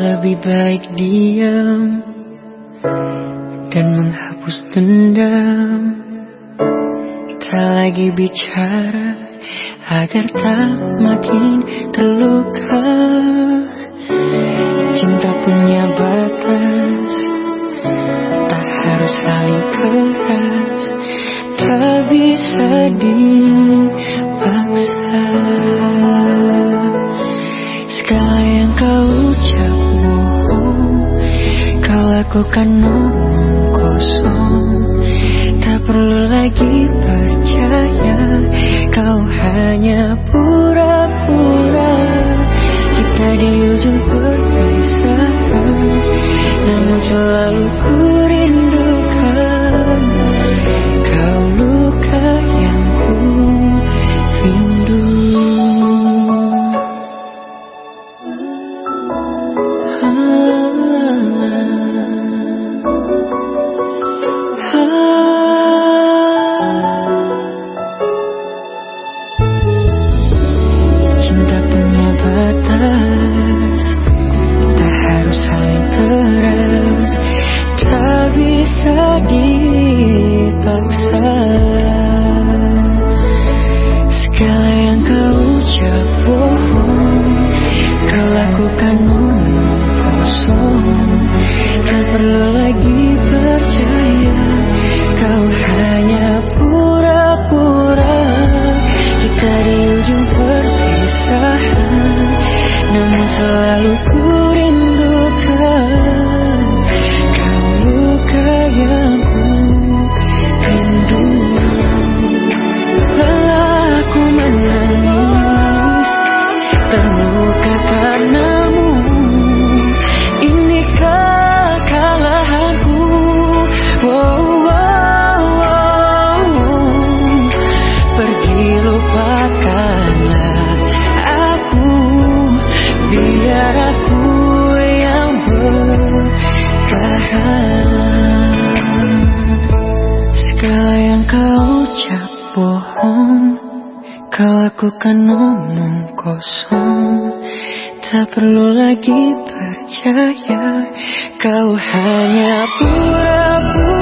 Lebih baik diam dan menghapus dendam. Tak lagi bicara agar tak makin terluka. Cinta punya batas, tak harus saling keras, tak bisa dipaksa. Segala yang kau ucap kau lakukan omong kosong. Tak perlu lagi percaya, kau hanya pura-pura. Kita di ujung perpisahan, namun selalu ku Kau lakukan omong kosong. Tak perlu lagi percaya. Kau hanya pura-pura